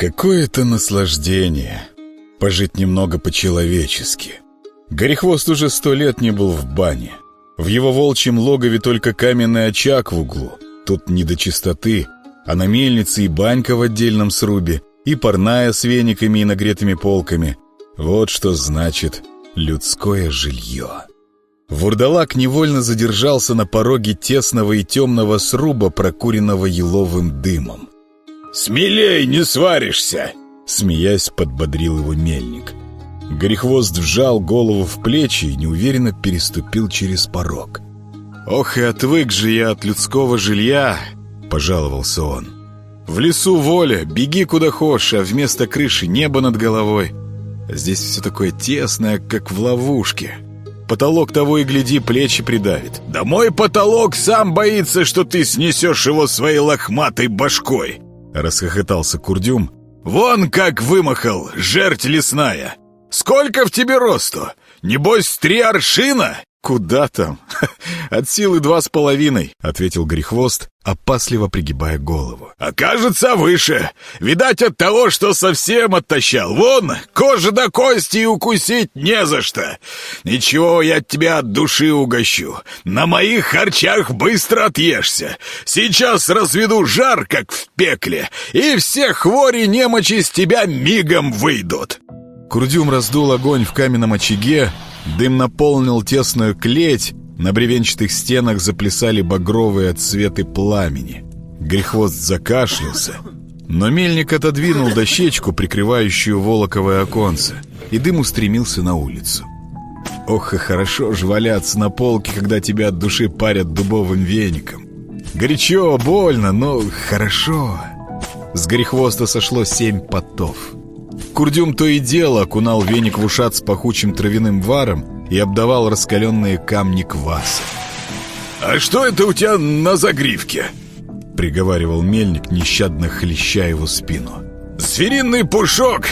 Какое-то наслаждение пожить немного по-человечески. Горехвост уже сто лет не был в бане. В его волчьем логове только каменный очаг в углу. Тут не до чистоты, а на мельнице и банька в отдельном срубе, и парная с вениками и нагретыми полками. Вот что значит людское жилье. Вурдалак невольно задержался на пороге тесного и темного сруба, прокуренного еловым дымом. «Смелей, не сваришься!» Смеясь, подбодрил его мельник. Горехвост вжал голову в плечи и неуверенно переступил через порог. «Ох и отвык же я от людского жилья!» — пожаловался он. «В лесу воля, беги куда хочешь, а вместо крыши небо над головой. Здесь все такое тесное, как в ловушке. Потолок того и гляди, плечи придавит. Да мой потолок сам боится, что ты снесешь его своей лохматой башкой!» Расхохотался Курдюм. «Вон как вымахал, жерть лесная! Сколько в тебе росту? Небось, три аршина?» «Куда там? От силы два с половиной», — ответил Грехвост, опасливо пригибая голову. «Окажется выше. Видать, от того, что совсем оттащал. Вон, кожа до кости и укусить не за что. Ничего, я тебя от души угощу. На моих харчах быстро отъешься. Сейчас разведу жар, как в пекле, и все хвори немочи с тебя мигом выйдут». Курдюм раздул огонь в каменном очаге, Дым наполнил тесную клеть, на бревенчатых стенах заплясали багровые отсветы пламени. Грехвост закашлялся, но мельник отодвинул дощечку, прикрывающую волоковое оконце, и дым устремился на улицу. Ох, и хорошо ж валяться на полке, когда тебя от души парят дубовым веником. Горячо, больно, но хорошо. С горехвоста сошло семь потов. Курдюм то и дело окунал веник в ушат с пахучим травяным варом и обдавал раскаленные камни кваса. «А что это у тебя на загривке?» — приговаривал мельник, нещадно хлеща его спину. «Звериный пушок!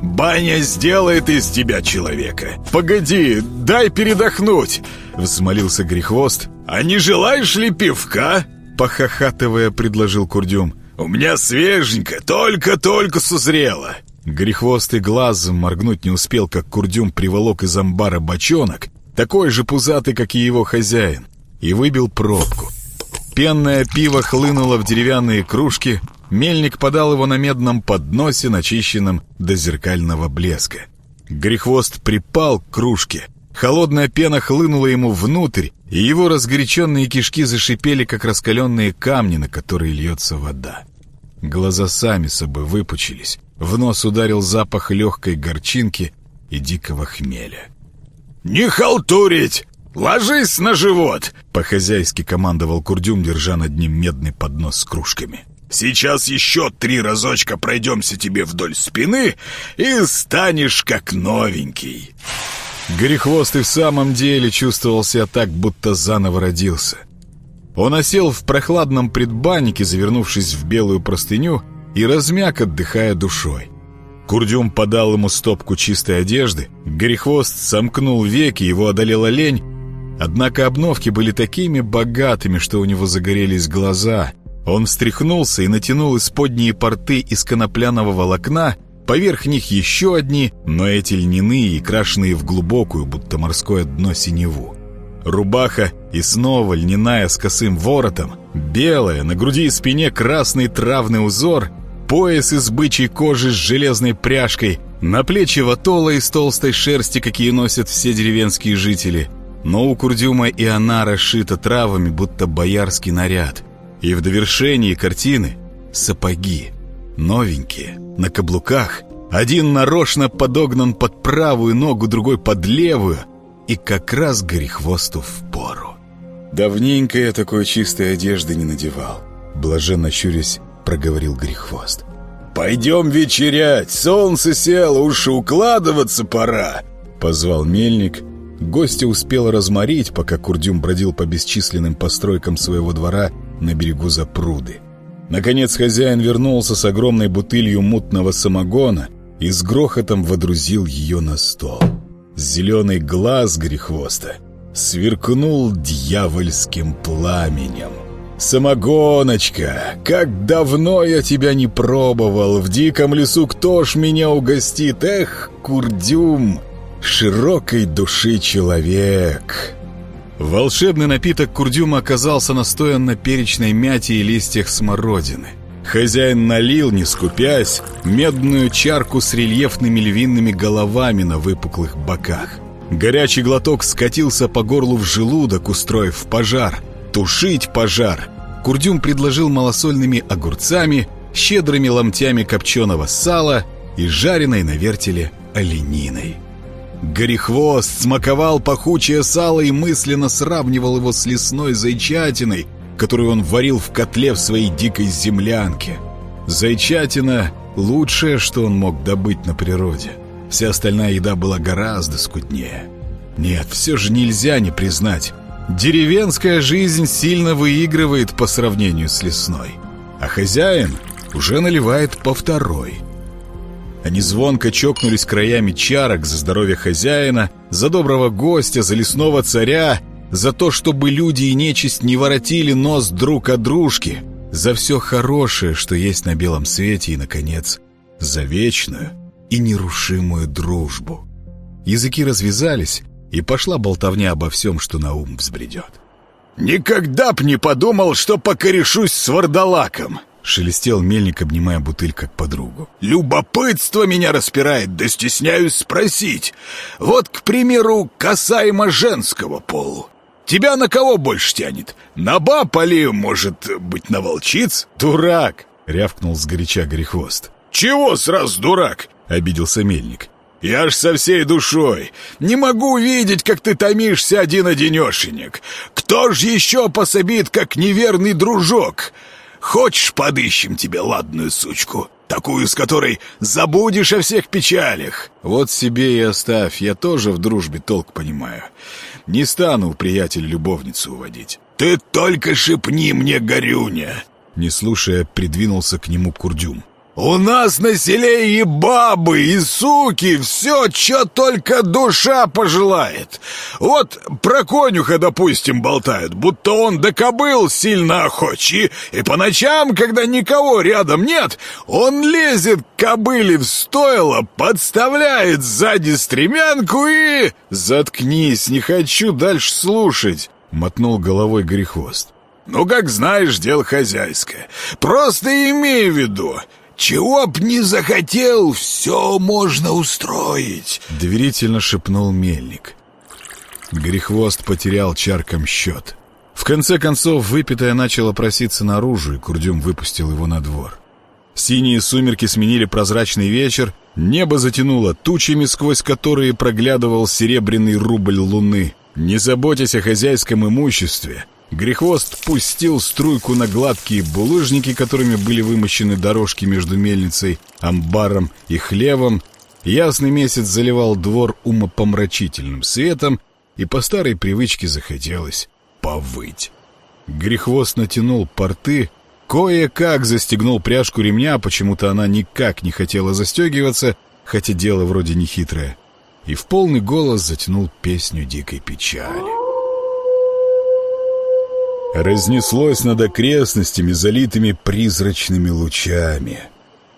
Баня сделает из тебя человека!» «Погоди, дай передохнуть!» — взмолился Грехвост. «А не желаешь ли пивка?» — похохатывая, предложил Курдюм. «У меня свеженько, только-только созрело!» Грехвостый глазом моргнуть не успел, как Курдюм приволок из амбара бочонок, такой же пузатый, как и его хозяин, и выбил пробку. Пенное пиво хлынуло в деревянные кружки, мельник подал его на медном подносе, начищенном до зеркального блеска. Грехвост припал к кружке, холодная пена хлынула ему внутрь, и его разгоряченные кишки зашипели, как раскаленные камни, на которые льется вода. Глаза сами собой выпучились, в нос ударил запах легкой горчинки и дикого хмеля. «Не халтурить! Ложись на живот!» По-хозяйски командовал Курдюм, держа над ним медный поднос с кружками. «Сейчас еще три разочка пройдемся тебе вдоль спины, и станешь как новенький!» Горехвост и в самом деле чувствовал себя так, будто заново родился. Он осел в прохладном предбаннике, завернувшись в белую простыню, и размяк, отдыхая душой. Курдюм подал ему стопку чистой одежды, Горехвост сомкнул веки, его одолела лень, однако обновки были такими богатыми, что у него загорелись глаза. Он встряхнулся и натянул исподние порты из конопляного волокна, поверх них еще одни, но эти льняные и крашеные в глубокую, будто морское дно синеву. Рубаха и снова льняная с косым воротом, белая, на груди и спине красный травный узор — пояс из бычьей кожи с железной пряжкой, на плечи ватола из толстой шерсти, какие носят все деревенские жители. Но у Курдюма и она расшита травами, будто боярский наряд. И в довершении картины сапоги, новенькие, на каблуках. Один нарочно подогнан под правую ногу, другой под левую, и как раз горехвосту в пору. Давненько я такой чистой одежды не надевал. Блаженно щурясь, — проговорил Грехвост. «Пойдем вечерять, солнце село, уж укладываться пора!» — позвал мельник. Гостя успел разморить, пока Курдюм бродил по бесчисленным постройкам своего двора на берегу запруды. Наконец хозяин вернулся с огромной бутылью мутного самогона и с грохотом водрузил ее на стол. Зеленый глаз Грехвоста сверкнул дьявольским пламенем. «Самогоночка! Как давно я тебя не пробовал! В диком лесу кто ж меня угостит? Эх, курдюм! Широкой души человек!» Волшебный напиток курдюма оказался настоян на перечной мяте и листьях смородины. Хозяин налил, не скупясь, медную чарку с рельефными львиными головами на выпуклых боках. Горячий глоток скатился по горлу в желудок, устроив пожар. Тушить пожар Курдюм предложил малосольными огурцами, щедрыми ломтями копченого сала и жареной на вертеле олениной. Горехвост смаковал пахучее сало и мысленно сравнивал его с лесной зайчатиной, которую он варил в котле в своей дикой землянке. Зайчатина — лучшее, что он мог добыть на природе. Вся остальная еда была гораздо скуднее. Нет, все же нельзя не признать. Деревенская жизнь сильно выигрывает по сравнению с лесной. А хозяин уже наливает по второй — они звонко чокнулись краями чарок за здоровье хозяина, за доброго гостя, за лесного царя, за то, чтобы люди и нечисть не воротили нос друг от дружки, за все хорошее, что есть на белом свете и, наконец, за вечную и нерушимую дружбу. Языки развязались, и пошла болтовня обо всем, что на ум взбредет. «Никогда б не подумал, что покорешусь с вардалаком!» Шелестел мельник, обнимая бутыль как подругу. «Любопытство меня распирает, да стесняюсь спросить. Вот, к примеру, касаемо женского полу. Тебя на кого больше тянет? На баб или, может быть, на волчиц?» «Дурак!» — рявкнул сгоряча Горехвост. «Чего сразу дурак?» — обиделся мельник. «Я ж со всей душой. Не могу видеть, как ты томишься один-одинешенек. Кто ж еще пособит, как неверный дружок?» Хочешь, подыщем тебе ладную сучку? Такую, с которой забудешь о всех печалях. Вот себе и оставь, я тоже в дружбе толк понимаю. Не стану у приятеля любовницу уводить. Ты только шепни мне, Горюня. Не слушая, придвинулся к нему Курдюм. У нас на селе и бабы, и суки, все, что только душа пожелает. Вот про конюха, допустим, болтают, будто он до кобыл сильно охочий, и по ночам, когда никого рядом нет, он лезет к кобыле в стойло, подставляет сзади стремянку и... «Заткнись, не хочу дальше слушать», — мотнул головой Грехвост. «Ну, как знаешь, дело хозяйское. Просто имей в виду, чего б не захотел, все можно устроить!» Доверительно шепнул мельник. Грехвост потерял чарком счет. В конце концов, выпитое начало проситься наружу, и Курдюм выпустил его на двор. Синие сумерки сменили прозрачный вечер, небо затянуло тучами, сквозь которые проглядывал серебряный рубль луны. Не заботясь о хозяйском имуществе, Грехвост пустил струйку на гладкие булыжники, которыми были вымощены дорожки между мельницей, амбаром и хлевом. Ясный месяц заливал двор умопомрачительным светом, и по старой привычке захотелось повыть. Грехвост натянул порты, кое-как застегнул пряжку ремня, почему-то она никак не хотела застегиваться, хотя дело вроде нехитрое, и в полный голос затянул песню дикой печали разнеслось над окрестностями, залитыми призрачными лучами.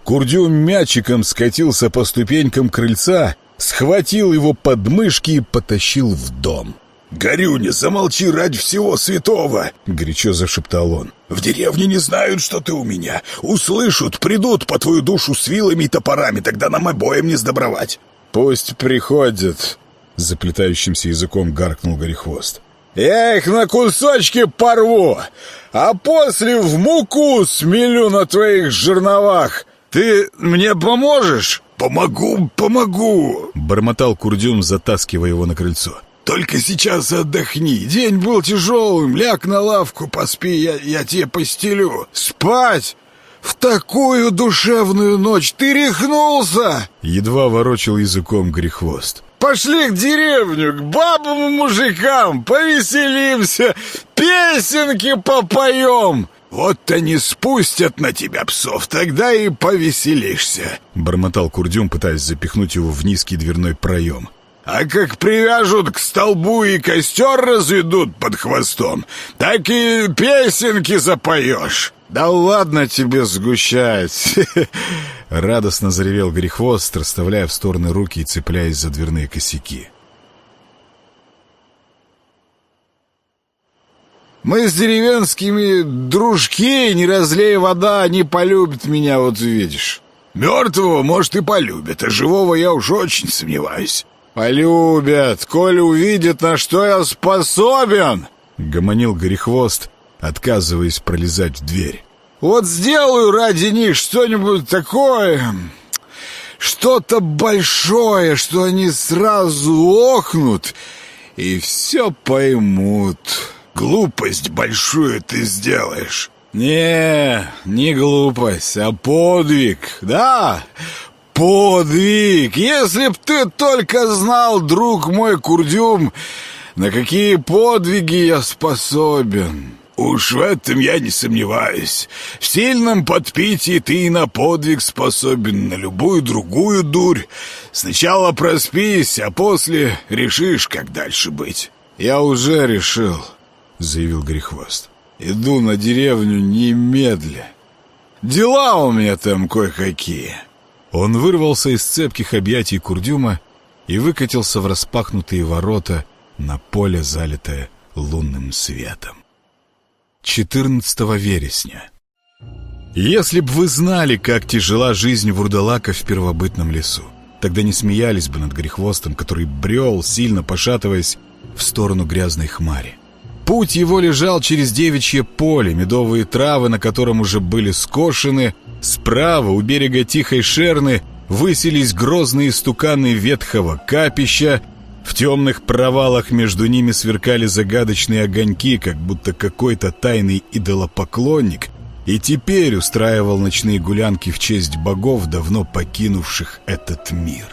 Курдюм мячиком скатился по ступенькам крыльца, схватил его под мышки и потащил в дом. «Горюня, замолчи ради всего святого!» — горячо зашептал он. «В деревне не знают, что ты у меня. Услышат, придут по твою душу с вилами и топорами, тогда нам обоим не сдобровать». «Пусть приходят!» — заплетающимся языком гаркнул Горехвост. Я их на кусочки порву, а после в муку смелю на твоих жерновах. Ты мне поможешь?» «Помогу, помогу!» — бормотал Курдюм, затаскивая его на крыльцо. «Только сейчас отдохни. День был тяжелым. Ляг на лавку, поспи, я, я тебе постелю. Спать! В такую душевную ночь ты рехнулся!» Едва ворочил языком грехвост. Пошли к деревню, к бабам и мужикам, повеселимся, песенки попоем. Вот они спустят на тебя псов, тогда и повеселишься. Бормотал Курдюм, пытаясь запихнуть его в низкий дверной проем. А как привяжут к столбу и костер разведут под хвостом, так и песенки запоешь. «Да ладно тебе сгущать!» Радостно заревел Грехвост, расставляя в стороны руки и цепляясь за дверные косяки. «Мы с деревенскими дружки, не разлей вода, не полюбят меня, вот видишь». «Мертвого, может, и полюбят, а живого я уж очень сомневаюсь». «Полюбят, коли увидят, на что я способен!» — гомонил Горехвост, отказываясь пролезать в дверь. «Вот сделаю ради них что-нибудь такое, что-то большое, что они сразу охнут и все поймут. Глупость большую ты сделаешь». «Не, не глупость, а подвиг, да, подвиг! Если б ты только знал, друг мой Курдюм, на какие подвиги я способен!» «Уж в этом я не сомневаюсь. В сильном подпитии ты и на подвиг способен, на любую другую дурь. Сначала проспись, а после решишь, как дальше быть». «Я уже решил», — заявил Грехвост. «Иду на деревню немедля. Дела у меня там кое-какие». Он вырвался из цепких объятий Курдюма и выкатился в распахнутые ворота на поле, залитое лунным светом. 14 вересня. Если б вы знали, как тяжела жизнь вурдалака в первобытном лесу, тогда не смеялись бы над грехвостом, который брел, сильно пошатываясь в сторону грязной хмари. Путь его лежал через девичье поле, медовые травы, на котором уже были скошены, Справа, у берега Тихой Шерны, высились грозные стуканы ветхого капища, в темных провалах между ними сверкали загадочные огоньки, как будто какой-то тайный идолопоклонник и теперь устраивал ночные гулянки в честь богов, давно покинувших этот мир.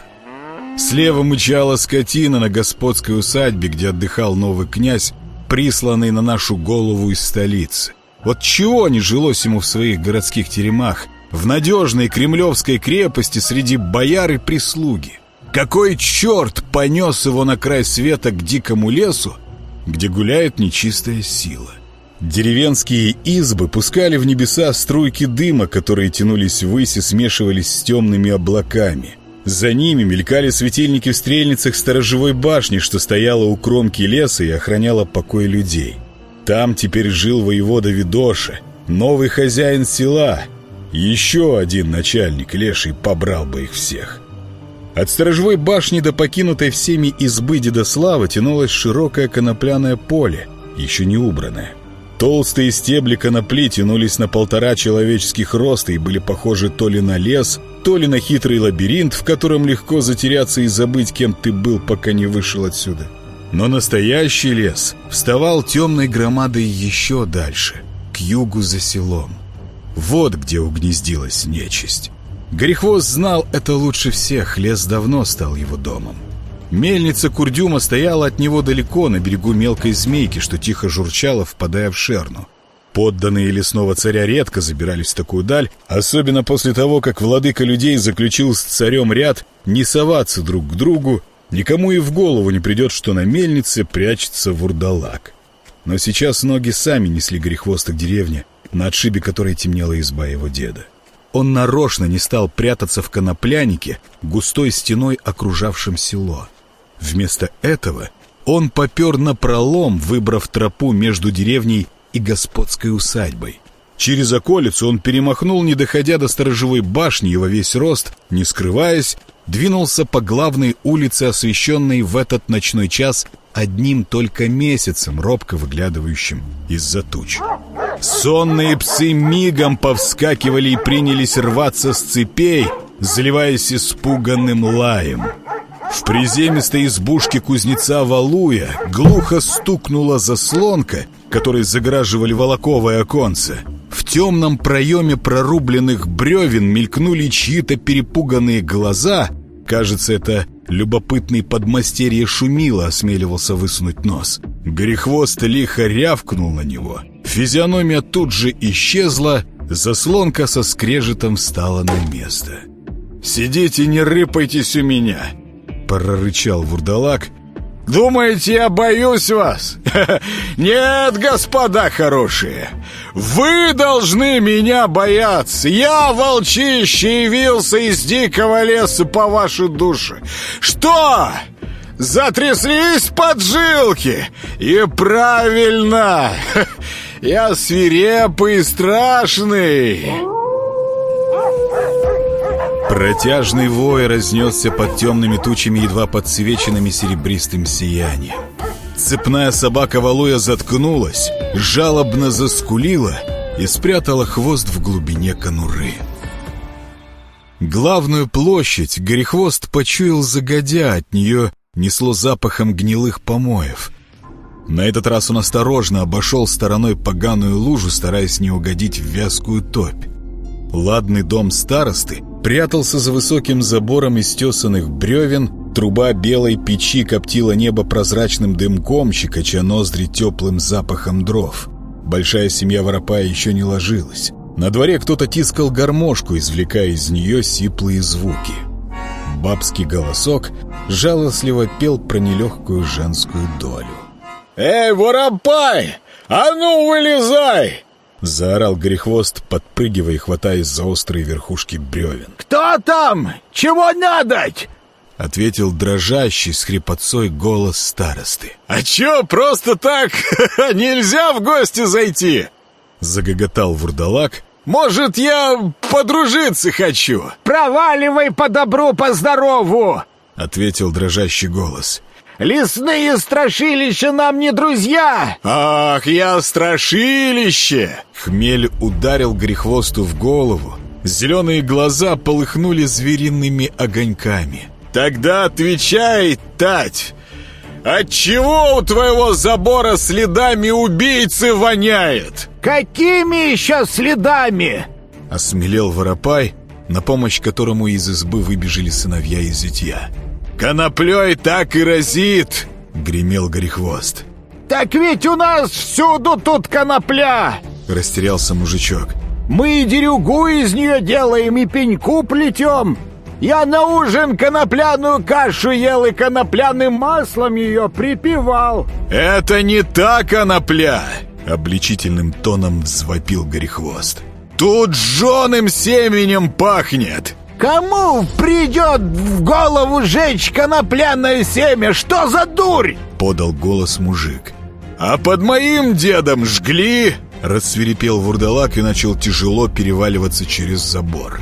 Слева мычала скотина на господской усадьбе, где отдыхал новый князь, присланный на нашу голову из столицы. Вот чего не жилось ему в своих городских теремах, в надежной кремлевской крепости среди бояр и прислуги. Какой черт понес его на край света к дикому лесу, где гуляет нечистая сила? Деревенские избы пускали в небеса струйки дыма, которые тянулись ввысь и смешивались с темными облаками. За ними мелькали светильники в стрельницах сторожевой башни, что стояла у кромки леса и охраняла покой людей. Там теперь жил воевода Видоша, новый хозяин села, еще один начальник леший побрал бы их всех. От сторожевой башни до покинутой всеми избы Дедослава тянулось широкое конопляное поле, еще не убранное. Толстые стебли конопли тянулись на полтора человеческих роста и были похожи то ли на лес, то ли на хитрый лабиринт, в котором легко затеряться и забыть, кем ты был, пока не вышел отсюда. Но настоящий лес вставал темной громадой еще дальше, к югу за селом. Вот где угнездилась нечисть. Горехвост знал это лучше всех, лес давно стал его домом. Мельница Курдюма стояла от него далеко, на берегу мелкой змейки, что тихо журчала, впадая в шерну. Подданные лесного царя редко забирались в такую даль, особенно после того, как владыка людей заключил с царем ряд не соваться друг к другу, никому и в голову не придет, что на мельнице прячется вурдалак. Но сейчас ноги сами несли Горехвоста к деревне, на отшибе которой темнела изба его деда. Он нарочно не стал прятаться в коноплянике, густой стеной окружавшем село. Вместо этого он попер на пролом, выбрав тропу между деревней и господской усадьбой. Через околицу он перемахнул, не доходя до сторожевой башни и во весь рост, не скрываясь, двинулся по главной улице, освещенной в этот ночной час одним только месяцем, робко выглядывающим из-за туч. Сонные псы мигом повскакивали и принялись рваться с цепей, заливаясь испуганным лаем. В приземистой избушке кузнеца Валуя глухо стукнула заслонка, которой заграживали волоковое оконце. В темном проеме прорубленных бревен мелькнули чьи-то перепуганные глаза. Кажется, это любопытный подмастерье шумило, осмеливался высунуть нос. Грехвост лихо рявкнул на него. Физиономия тут же исчезла, заслонка со скрежетом встала на место. «Сидите, не рыпайтесь у меня!» прорычал вурдалак. «Думаете, я боюсь вас? Нет, господа хорошие, вы должны меня бояться. Я, волчище, явился из дикого леса по вашей душе. Что? Затряслись поджилки? И правильно! Я свирепый и страшный!» Протяжный вой разнесся под темными тучами, едва подсвеченными серебристым сиянием. Цепная собака Валуя заткнулась, жалобно заскулила и спрятала хвост в глубине конуры. Главную площадь Горехвост почуял загодя, от нее несло запахом гнилых помоев. На этот раз он осторожно обошел стороной поганую лужу, стараясь не угодить в вязкую топь. Ладный дом старосты прятался за высоким забором из тесанных бревен, труба белой печи коптила небо прозрачным дымком, щекоча ноздри теплым запахом дров. Большая семья Воропая еще не ложилась. На дворе кто-то тискал гармошку, извлекая из нее сиплые звуки. Бабский голосок жалостливо пел про нелегкую женскую долю. «Эй, Воропай! А ну, вылезай!» Заорал Грехвост, подпрыгивая и хватаясь за острые верхушки бревен. «Кто там? Чего надоть?» Ответил дрожащий с хрипотцой голос старосты. «А чё, просто так нельзя в гости зайти?» Загоготал вурдалак. «Может, я подружиться хочу?» «Проваливай по добру, по здорову!» Ответил дрожащий голос. Лесные страшилища нам не друзья!» «Ах, я страшилище!» Хмель ударил Грехвосту в голову. Зеленые глаза полыхнули звериными огоньками. «Тогда отвечай, Тать! Отчего у твоего забора следами убийцы воняет?» «Какими еще следами?» Осмелел Воропай, на помощь которому из избы выбежали сыновья и зятья. «Коноплей так и разит!» — гремел Горехвост. «Так ведь у нас всюду тут конопля!» — растерялся мужичок. «Мы и дерюгу из нее делаем, и пеньку плетем. Я на ужин конопляную кашу ел и конопляным маслом ее припевал». «Это не та конопля!» — обличительным тоном взвопил Горехвост. «Тут жженым семенем пахнет!» Кому придет в голову жечь конопляное семя? Что за дурь?» Подал голос мужик. «А под моим дедом жгли!» Рассверепел вурдалак и начал тяжело переваливаться через забор.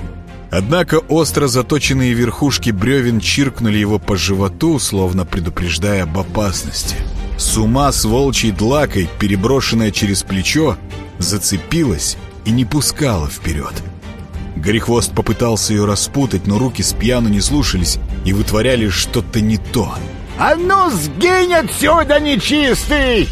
Однако остро заточенные верхушки бревен чиркнули его по животу, словно предупреждая об опасности. С ума с волчьей длакой, переброшенная через плечо, зацепилась и не пускала вперед. Горехвост попытался ее распутать, но руки с пьяну не слушались и вытворяли что-то не то. «А ну, сгинь отсюда, нечистый!»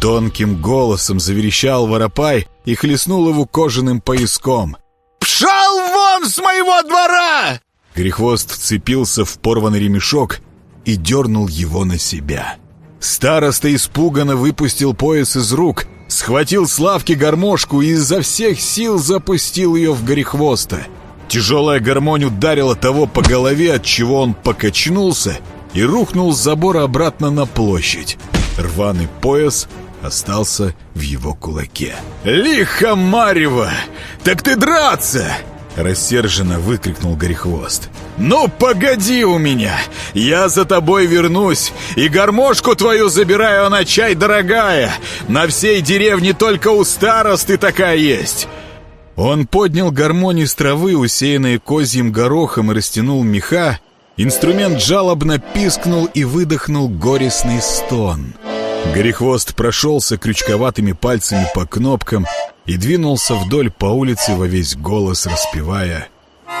Тонким голосом заверещал Воропай и хлестнул его кожаным пояском. «Пшал вон с моего двора!» Грехвост вцепился в порванный ремешок и дернул его на себя. Староста испуганно выпустил пояс из рук, схватил с лавки гармошку и изо всех сил запустил ее в горехвоста. Тяжелая гармонь ударила того по голове, от чего он покачнулся и рухнул с забора обратно на площадь. Рваный пояс остался в его кулаке. «Лихо, Марева! Так ты драться!» Рассерженно выкрикнул Горехвост. «Ну, погоди у меня! Я за тобой вернусь, и гармошку твою забираю на чай, дорогая! На всей деревне только у старосты такая есть!» Он поднял гармонь из травы, усеянной козьим горохом, и растянул меха. Инструмент жалобно пискнул и выдохнул горестный стон. Горехвост прошелся крючковатыми пальцами по кнопкам и двинулся вдоль по улице во весь голос, распевая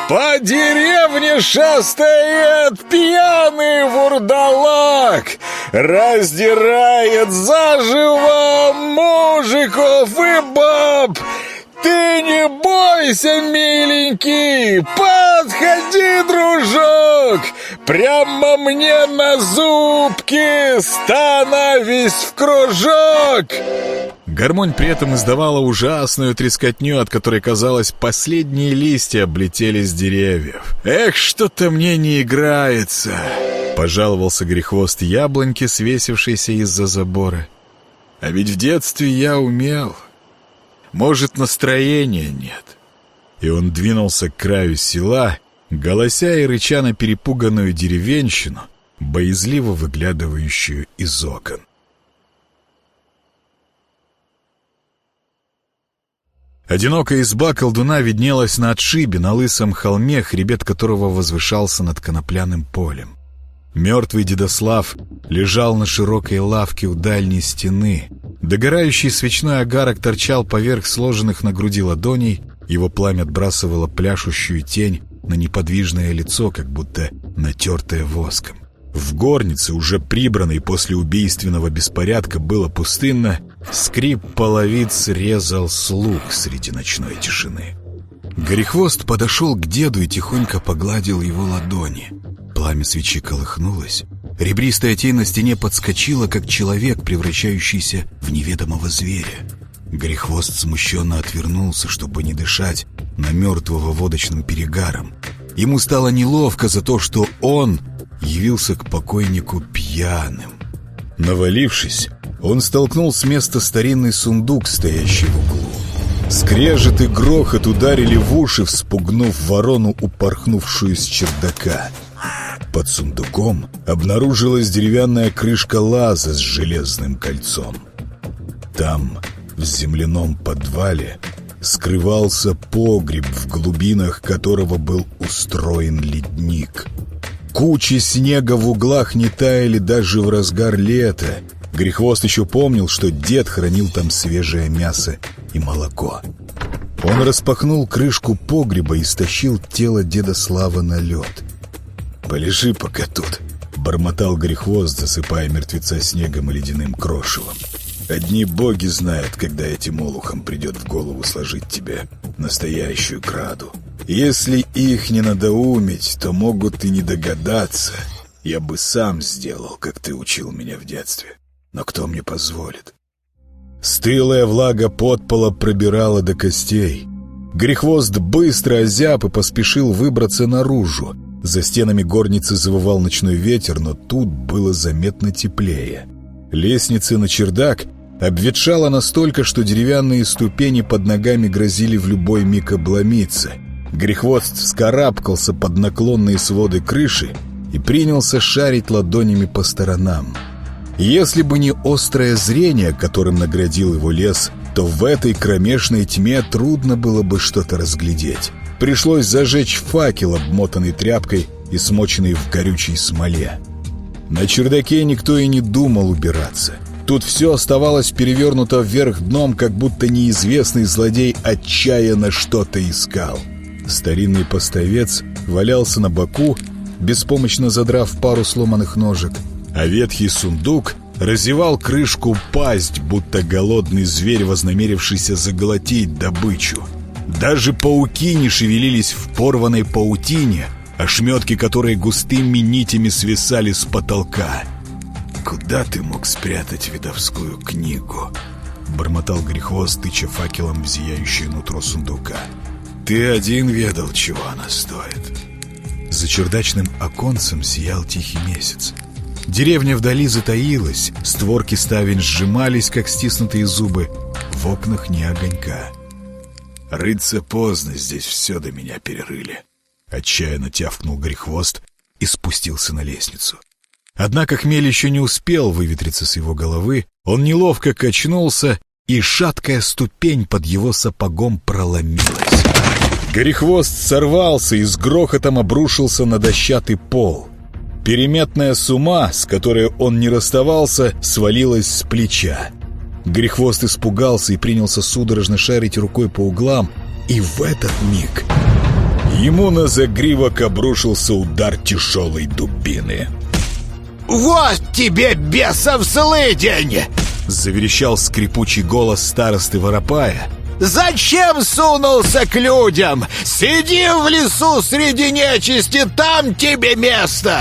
«По деревне шастает пьяный вурдалак, раздирает заживо мужиков и баб!» «Ты не бойся, миленький! Подходи, дружок! Прямо мне на зубки становись в кружок!» Гармонь при этом издавала ужасную трескотню, от которой, казалось, последние листья облетели с деревьев. «Эх, что-то мне не играется!» Пожаловался грехвост яблоньки, свесившейся из-за забора. А ведь в детстве я умел. Может, настроения нет. И он двинулся к краю села, голося и рыча на перепуганную деревенщину, боязливо выглядывающую из окон. Одинокая изба колдуна виднелась на отшибе, на лысом холме, хребет которого возвышался над конопляным полем. Мертвый Дедослав лежал на широкой лавке у дальней стены. Догорающий свечной огарок торчал поверх сложенных на груди ладоней, его пламя отбрасывало пляшущую тень на неподвижное лицо, как будто натертое воском. В горнице, уже прибранной после убийственного беспорядка, было пустынно, скрип половиц резал слух среди ночной тишины. Горехвост подошел к деду и тихонько погладил его ладони. Пламя свечи колыхнулось. Ребристая тень на стене подскочила, как человек, превращающийся в неведомого зверя. Горехвост смущенно отвернулся, чтобы не дышать на мертвого водочным перегаром. Ему стало неловко за то, что он явился к покойнику пьяным. Навалившись, он столкнул с места старинный сундук, стоящий в углу. Скрежет и грохот ударили в уши, вспугнув ворону, упорхнувшую с чердака. Под сундуком обнаружилась деревянная крышка лаза с железным кольцом. Там, в земляном подвале, скрывался погреб, в глубинах которого был устроен ледник — Кучи снега в углах не таяли даже в разгар лета. Грехвост еще помнил, что дед хранил там свежее мясо и молоко. Он распахнул крышку погреба и стащил тело деда Слава на лед. «Полежи пока тут», — бормотал Грехвост, засыпая мертвеца снегом и ледяным крошевом. «Одни боги знают, когда этим олухам придет в голову сложить тебе настоящую краду». Если их не надоумить, то могут и не догадаться. Я бы сам сделал, как ты учил меня в детстве. Но кто мне позволит? Стылая влага подпола пробирала до костей. Грехвост быстро озяб и поспешил выбраться наружу. За стенами горницы завывал ночной ветер, но тут было заметно теплее. Лестница на чердак обветшала настолько, что деревянные ступени под ногами грозили в любой миг обломиться — Грехвост вскарабкался под наклонные своды крыши и принялся шарить ладонями по сторонам. Если бы не острое зрение, которым наградил его лес, то в этой кромешной тьме трудно было бы что-то разглядеть. Пришлось зажечь факел, обмотанный тряпкой и смоченный в горючей смоле. На чердаке никто и не думал убираться. Тут все оставалось перевернуто вверх дном, как будто неизвестный злодей отчаянно что-то искал. Старинный поставец валялся на боку, беспомощно задрав пару сломанных ножек, а ветхий сундук разевал крышку пасть, будто голодный зверь, вознамерившийся заглотить добычу. Даже пауки не шевелились в порванной паутине, ошметки которой густыми нитями свисали с потолка. «Куда ты мог спрятать видовскую книгу?» — бормотал грехвост, тыча факелом в зияющее нутро сундука. Ты один ведал, чего она стоит. За чердачным оконцем сиял тихий месяц. Деревня вдали затаилась, створки ставень сжимались, как стиснутые зубы. В окнах не огонька. Рыться поздно, здесь все до меня перерыли. Отчаянно тявкнул грехвост и спустился на лестницу. Однако хмель еще не успел выветриться с его головы, он неловко качнулся, и шаткая ступень под его сапогом проломилась. Горехвост сорвался и с грохотом обрушился на дощатый пол. Переметная сума, с которой он не расставался, свалилась с плеча. Грехвост испугался и принялся судорожно шарить рукой по углам, и в этот миг ему на загривок обрушился удар тяжелой дубины. «Вот тебе, бесов злыдень!» — заверещал скрипучий голос старосты Воропая — Зачем сунулся к людям? Сиди в лесу среди нечисти, там тебе место!»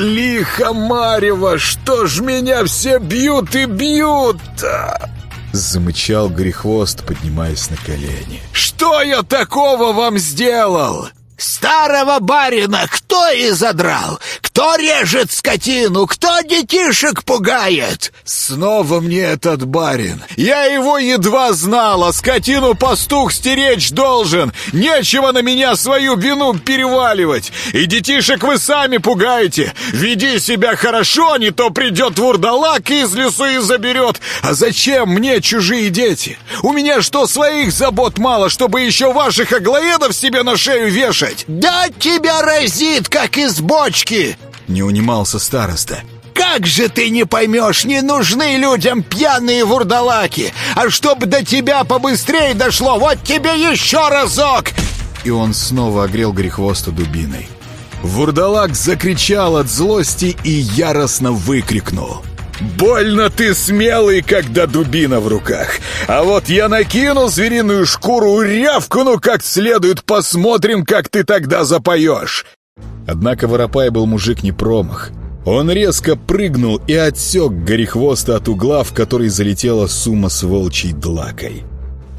«Лихо, Марева, что ж меня все бьют и бьют-то?» Замычал Грехвост, поднимаясь на колени. «Что я такого вам сделал? Старого барина кто изодрал? Кто режет скотину? Кто детишек пугает? Снова мне этот барин. Я его едва знал, а скотину пастух стеречь должен. Нечего на меня свою вину переваливать. И детишек вы сами пугаете. Веди себя хорошо, не то придет вурдалак из лесу и заберет. А зачем мне чужие дети? У меня что, своих забот мало, чтобы еще ваших аглоедов себе на шею вешать? Делать? Да тебя разит, как из бочки!» Не унимался староста. «Как же ты не поймешь, не нужны людям пьяные вурдалаки! А чтобы до тебя побыстрее дошло, вот тебе еще разок!» И он снова огрел грехвоста дубиной. Вурдалак закричал от злости и яростно выкрикнул. «Больно ты смелый, когда дубина в руках! А вот я накину звериную шкуру, рявкну как следует, посмотрим, как ты тогда запоешь!» Однако Воропай был мужик не промах. Он резко прыгнул и отсек горехвоста от угла, в который залетела сумма с волчьей длакой.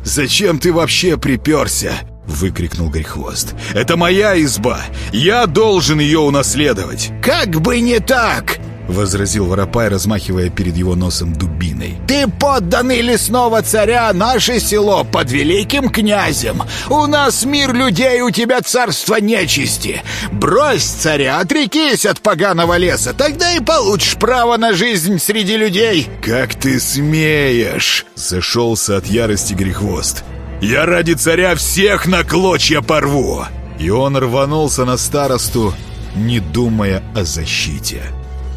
«Зачем ты вообще приперся?» — выкрикнул Горехвост. «Это моя изба! Я должен ее унаследовать!» «Как бы не так!» — возразил Воропай, размахивая перед его носом дубиной. «Ты подданный лесного царя, наше село под великим князем. У нас мир людей, у тебя царство нечисти. Брось царя, отрекись от поганого леса, тогда и получишь право на жизнь среди людей». «Как ты смеешь!» — зашелся от ярости Грехвост. «Я ради царя всех на клочья порву!» И он рванулся на старосту, не думая о защите.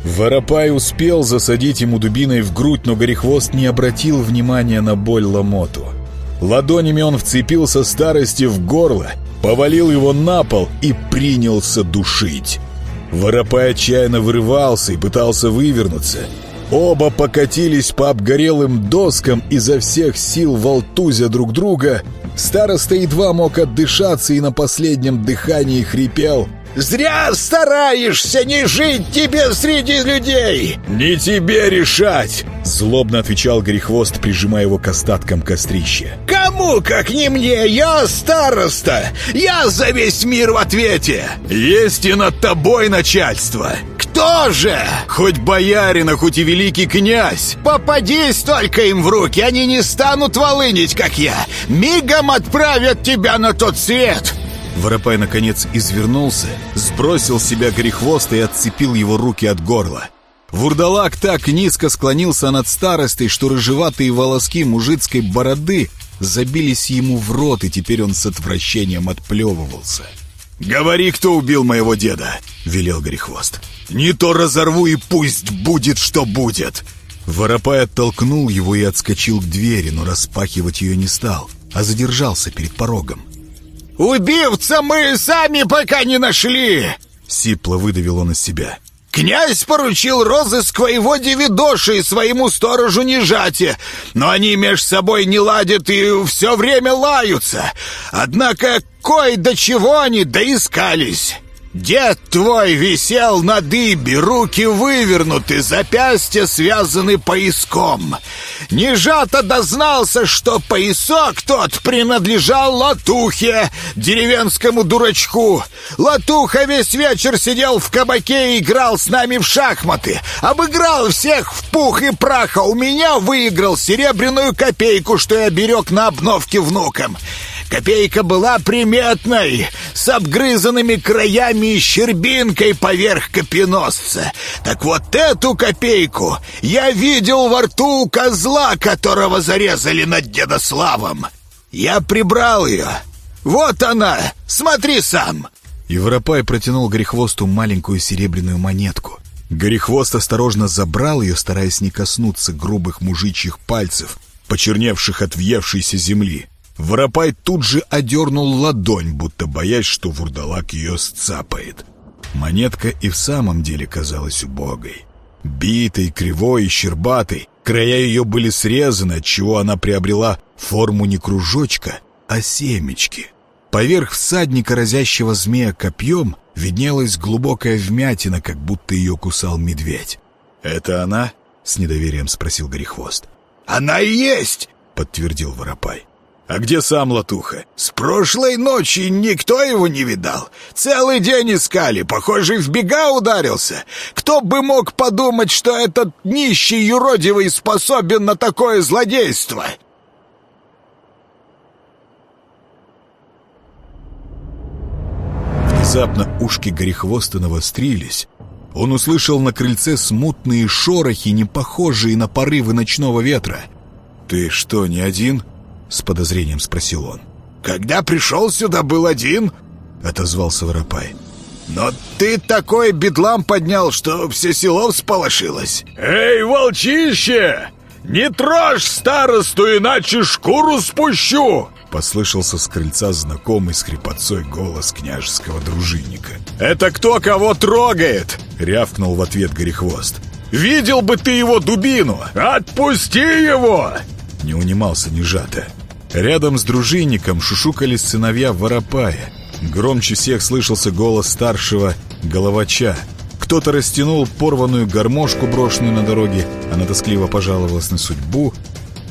Воропай успел засадить ему дубиной в грудь, но Горехвост не обратил внимания на боль ломоту. Ладонями он вцепился старости в горло, повалил его на пол и принялся душить. Воропай отчаянно вырывался и пытался вывернуться. Оба покатились по обгорелым доскам изо всех сил волтузя друг друга. Староста едва мог отдышаться и на последнем дыхании хрипел — Зря стараешься не жить тебе среди людей!» «Не тебе решать!» Злобно отвечал Грехвост, прижимая его к остаткам кострища. «Кому, как не мне? Я староста! Я за весь мир в ответе!» «Есть и над тобой начальство!» «Кто же?» «Хоть боярин, а хоть и великий князь!» «Попадись только им в руки, они не станут волынить, как я! Мигом отправят тебя на тот свет!» Воропай, наконец, извернулся, сбросил себя грехвост и отцепил его руки от горла. Вурдалак так низко склонился над старостой, что рыжеватые волоски мужицкой бороды забились ему в рот, и теперь он с отвращением отплевывался. «Говори, кто убил моего деда!» — велел Горехвост. «Не то разорву, и пусть будет, что будет!» Воропай оттолкнул его и отскочил к двери, но распахивать ее не стал, а задержался перед порогом. «Убивца мы сами пока не нашли!» Сипло выдавил он из себя. «Князь поручил розыск воеводе Видоши и своему сторожу Нежате, но они меж собой не ладят и все время лаются. Однако кой до чего они доискались!» Дед твой висел на дыбе, руки вывернуты, запястья связаны пояском. Нежато дознался, что поясок тот принадлежал Латухе, деревенскому дурачку. Латуха весь вечер сидел в кабаке и играл с нами в шахматы. Обыграл всех в пух и праха. У меня выиграл серебряную копейку, что я берег на обновке внукам. Копейка была приметной, с обгрызанными краями и щербинкой поверх копеносца. Так вот эту копейку я видел во рту у козла, которого зарезали над Дедославом. Я прибрал ее. Вот она, смотри сам. Европай протянул Горехвосту маленькую серебряную монетку. Горехвост осторожно забрал ее, стараясь не коснуться грубых мужичьих пальцев, почерневших от въевшейся земли. Воропай тут же одернул ладонь, будто боясь, что вурдалак ее сцапает. Монетка и в самом деле казалась убогой. Битой, кривой и щербатой, края ее были срезаны, отчего она приобрела форму не кружочка, а семечки. Поверх всадника, разящего змея копьем, виднелась глубокая вмятина, как будто ее кусал медведь. «Это она?» — с недоверием спросил Горехвост. «Она и есть!» — подтвердил Воропай. А где сам Латуха? С прошлой ночи никто его не видал. Целый день искали, похоже, в бега ударился. Кто бы мог подумать, что этот нищий юродивый способен на такое злодейство? Внезапно ушки Горехвоста навострились. Он услышал на крыльце смутные шорохи, не похожие на порывы ночного ветра. «Ты что, не один?» — с подозрением спросил он. «Когда пришел сюда, был один», — отозвался Воропай. «Но ты такой бедлам поднял, что все село всполошилось». «Эй, волчище! Не трожь старосту, иначе шкуру спущу!» Послышался с крыльца знакомый с хрипотцой голос княжеского дружинника. «Это кто кого трогает?» — рявкнул в ответ Горехвост. «Видел бы ты его дубину! Отпусти его!» Не унимался Нежата. Рядом с дружинником шушукались сыновья Воропая. Громче всех слышался голос старшего Головача. Кто-то растянул порванную гармошку, брошенную на дороге. Она тоскливо пожаловалась на судьбу.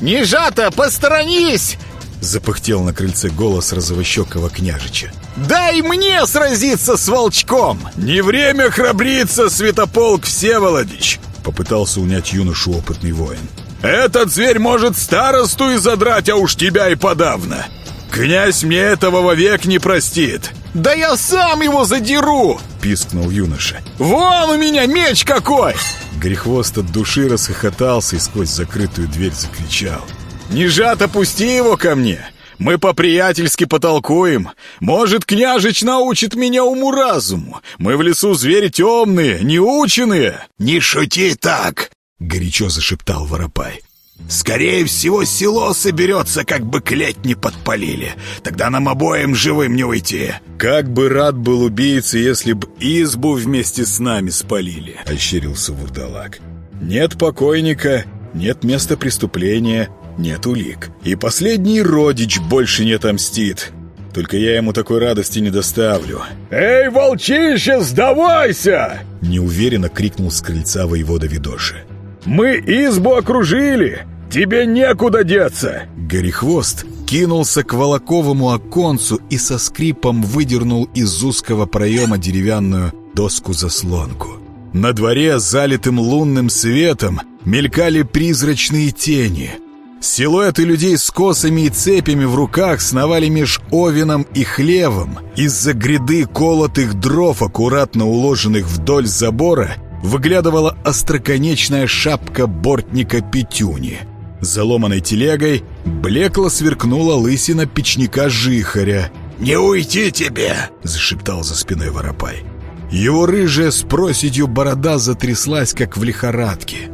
«Нежата, посторонись!» Запыхтел на крыльце голос розовощекого княжича. «Дай мне сразиться с волчком!» «Не время храбриться, Святополк Всеволодич!» Попытался унять юношу опытный воин. «Этот зверь может старосту и задрать, а уж тебя и подавно! Князь мне этого вовек не простит!» «Да я сам его задеру!» — пискнул юноша. «Вон у меня меч какой!» Грехвост от души расхохотался и сквозь закрытую дверь закричал. «Нежат, опусти его ко мне! Мы по-приятельски потолкуем. Может, княжич научит меня уму-разуму. Мы в лесу звери темные, неученые!» «Не шути так!» — горячо зашептал Воропай. «Скорее всего, село соберется, как бы клеть не подпалили. Тогда нам обоим живым не уйти». «Как бы рад был убийца, если б избу вместе с нами спалили», — ощерился вурдалак. «Нет покойника, нет места преступления, нет улик. И последний родич больше не отомстит. Только я ему такой радости не доставлю. «Эй, волчище, сдавайся!» Неуверенно крикнул с крыльца воевода Видоши. «Мы избу окружили! Тебе некуда деться!» Горехвост кинулся к волоковому оконцу и со скрипом выдернул из узкого проема деревянную доску-заслонку. На дворе, залитым лунным светом, мелькали призрачные тени — Силуэты людей с косами и цепями в руках сновали меж овином и хлевом. Из-за гряды колотых дров, аккуратно уложенных вдоль забора, выглядывала остроконечная шапка бортника Петюни. Заломанной телегой блекло сверкнула лысина печника Жихаря. «Не уйти тебе!» — зашептал за спиной Воропай. Его рыжая с проседью борода затряслась, как в лихорадке.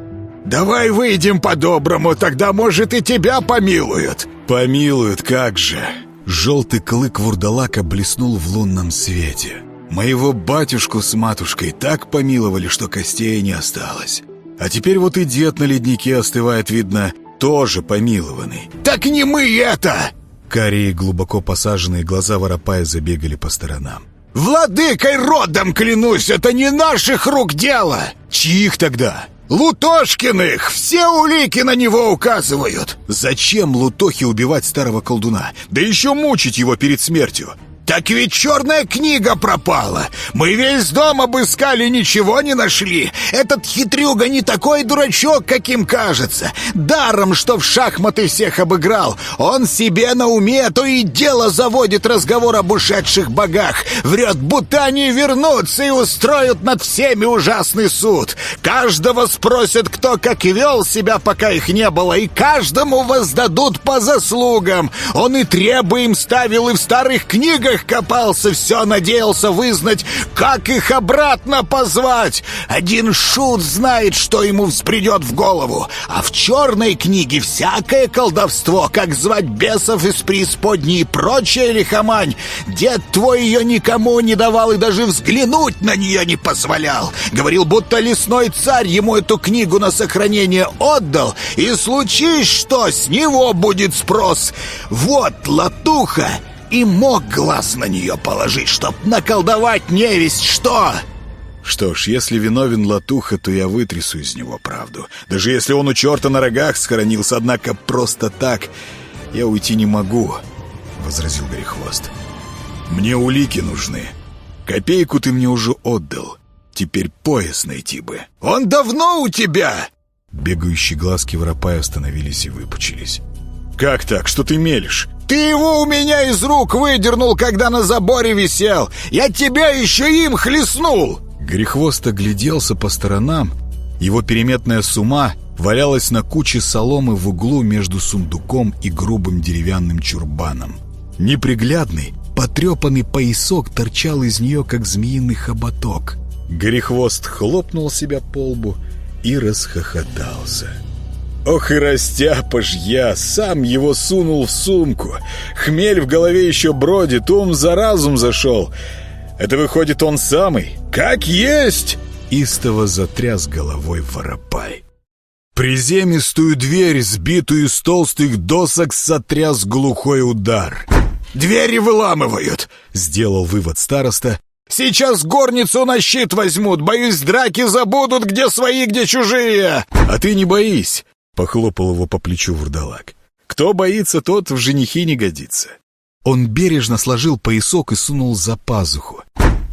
«Давай выйдем по-доброму, тогда, может, и тебя помилуют!» «Помилуют, как же!» Желтый клык вурдалака блеснул в лунном свете. «Моего батюшку с матушкой так помиловали, что костей не осталось. А теперь вот и дед на леднике остывает, видно, тоже помилованный». «Так не мы это!» Карие глубоко посаженные глаза воропая забегали по сторонам. «Владыкой родом, клянусь, это не наших рук дело!» «Чьих тогда?» «Лутошкиных! Все улики на него указывают!» «Зачем Лутохе убивать старого колдуна? Да еще мучить его перед смертью!» «Так ведь черная книга пропала! Мы весь дом обыскали, ничего не нашли! Этот хитрюга не такой дурачок, каким кажется! Даром, что в шахматы всех обыграл! Он себе на уме, то и дело заводит разговор об ушедших богах! Врет, будто они вернутся и устроят над всеми ужасный суд! Каждого спросят, кто как вел себя, пока их не было, и каждому воздадут по заслугам! Он и требуем ставил и в старых книгах них копался, все надеялся вызнать, как их обратно позвать. Один шут знает, что ему взбредет в голову, а в черной книге всякое колдовство, как звать бесов из преисподней и прочая лихомань. Дед твой ее никому не давал и даже взглянуть на нее не позволял. Говорил, будто лесной царь ему эту книгу на сохранение отдал, и случись что, с него будет спрос. Вот латуха и мог глаз на нее положить, чтоб наколдовать невесть что!» Что ж, если виновен Латуха, то я вытрясу из него правду. Даже если он у черта на рогах схоронился, однако просто так я уйти не могу», — возразил Горехвост. «Мне улики нужны. Копейку ты мне уже отдал. Теперь пояс найти бы». «Он давно у тебя!» Бегающие глазки воропая остановились и выпучились. «Как так? Что ты мелешь?» «Ты его у меня из рук выдернул, когда на заборе висел! Я тебя еще им хлестнул!» Грехвост огляделся по сторонам. Его переметная сума валялась на куче соломы в углу между сундуком и грубым деревянным чурбаном. Неприглядный, потрепанный поясок торчал из нее, как змеиный хоботок. Горехвост хлопнул себя по лбу и расхохотался. Ох и растяпа ж я, сам его сунул в сумку. Хмель в голове еще бродит, ум за разум зашел. Это выходит он самый? Как есть!» Истово затряс головой воропай. Приземистую дверь, сбитую из толстых досок, сотряс глухой удар. «Двери выламывают!» — сделал вывод староста. «Сейчас горницу на щит возьмут! Боюсь, драки забудут, где свои, где чужие!» «А ты не боись!» — похлопал его по плечу вурдалак. «Кто боится, тот в женихи не годится». Он бережно сложил поясок и сунул за пазуху.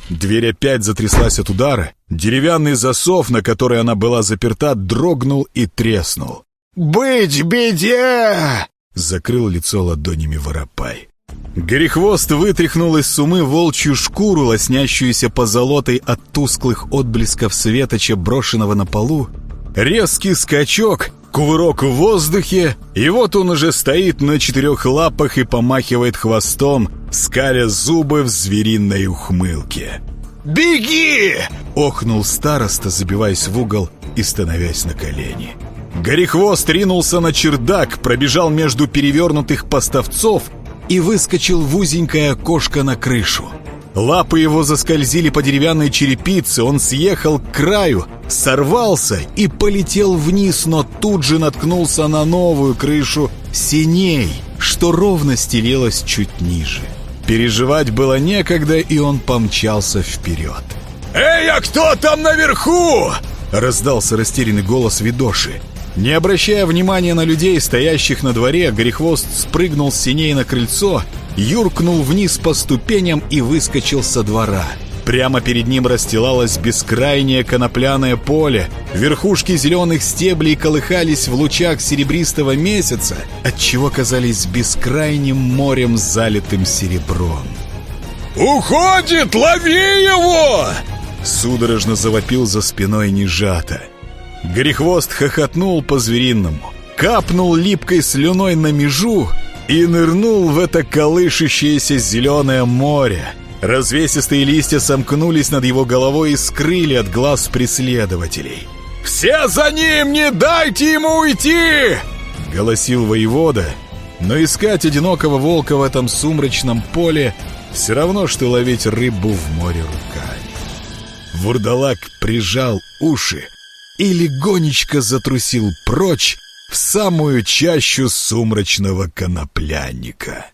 Дверь опять затряслась от удара. Деревянный засов, на который она была заперта, дрогнул и треснул. «Быть беде!» — закрыл лицо ладонями воропай. Горехвост вытряхнул из сумы волчью шкуру, лоснящуюся позолотой от тусклых отблесков светоча, брошенного на полу. Резкий скачок, кувырок в воздухе, и вот он уже стоит на четырех лапах и помахивает хвостом, скаля зубы в звериной ухмылке. «Беги!» — охнул староста, забиваясь в угол и становясь на колени. Горехвост ринулся на чердак, пробежал между перевернутых поставцов и выскочил в узенькое окошко на крышу. Лапы его заскользили по деревянной черепице, он съехал к краю, сорвался и полетел вниз, но тут же наткнулся на новую крышу синей, что ровно стелилась чуть ниже. Переживать было некогда, и он помчался вперед. «Эй, а кто там наверху?» Раздался растерянный голос Видоши. Не обращая внимания на людей, стоящих на дворе, Горехвост спрыгнул с синей на крыльцо, юркнул вниз по ступеням и выскочил со двора. Прямо перед ним расстилалось бескрайнее конопляное поле. Верхушки зеленых стеблей колыхались в лучах серебристого месяца, отчего казались бескрайним морем, залитым серебром. «Уходит! Лови его!» Судорожно завопил за спиной Нежата. Горехвост хохотнул по-звериному, капнул липкой слюной на межу и нырнул в это колышущееся зеленое море. Развесистые листья сомкнулись над его головой и скрыли от глаз преследователей. «Все за ним! Не дайте ему уйти!» — голосил воевода, но искать одинокого волка в этом сумрачном поле все равно, что ловить рыбу в море руками. Вурдалак прижал уши, и легонечко затрусил прочь в самую чащу сумрачного коноплянника.